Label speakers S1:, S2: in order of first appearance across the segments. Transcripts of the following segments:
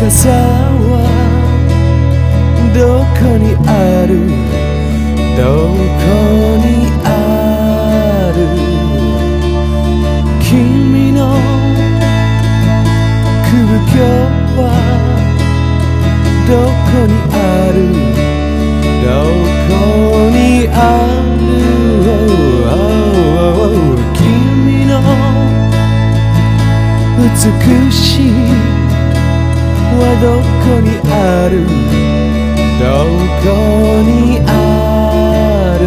S1: 深さはどこにある。どこにある君の空虚はどこにある？どこにある？君の美しいはどこにある？どこにある？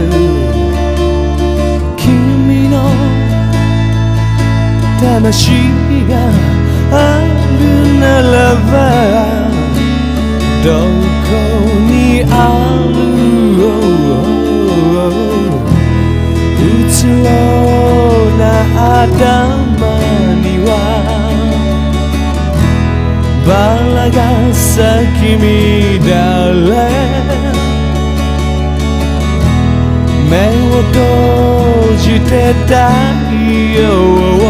S1: 君の魂があるならばどこにある？うつろな頭が咲き乱れ。目を閉じて太陽を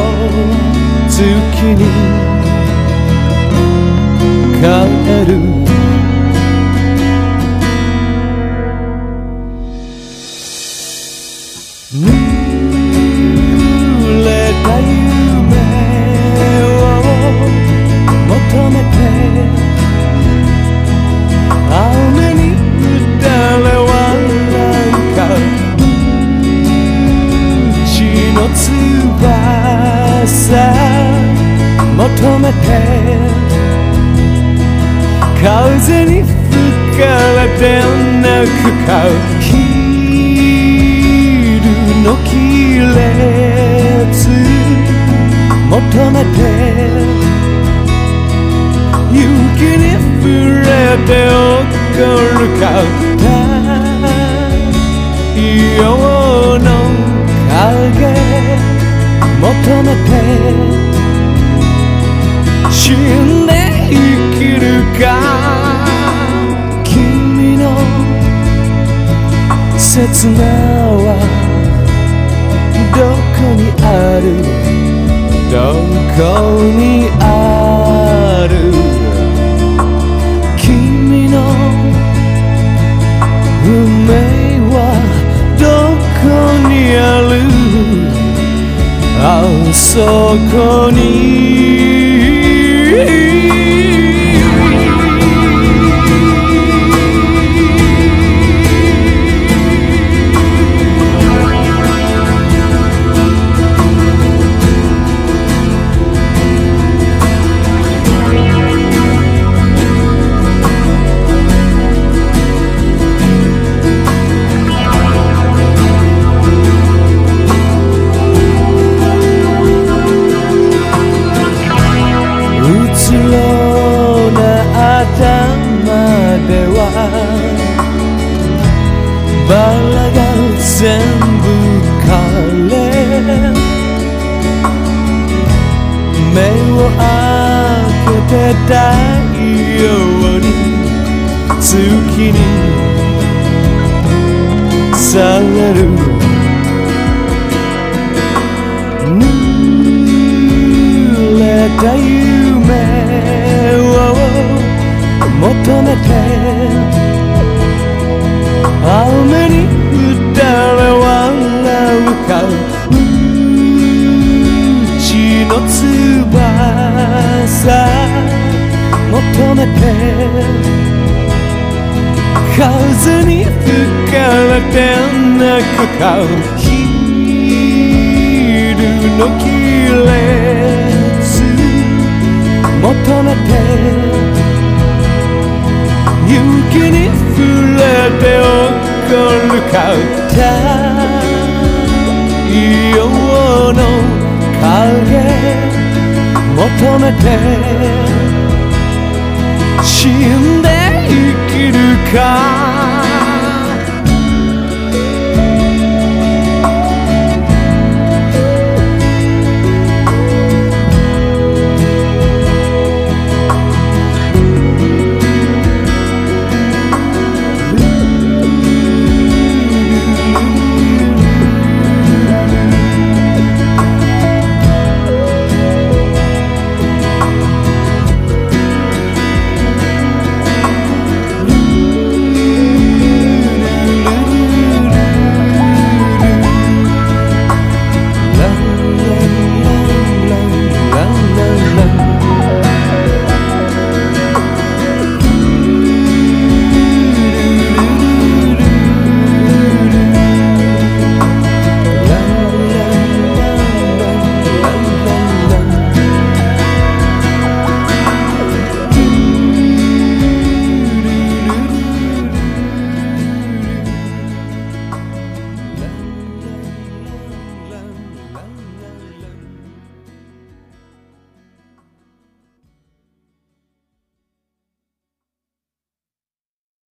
S1: 月に求めて風に吹かれて泣くか昼の亀裂求めて雪に触れて怒るか求めて死んで生きるか君の刹那はどこにあるどこにある君の運命そこにバラが全部枯れ。目を開けて太陽に月にされる。求めて風に吹かれて泣くか昼の亀裂求めて雪に触れて怒るか求めて。死んで生きるか。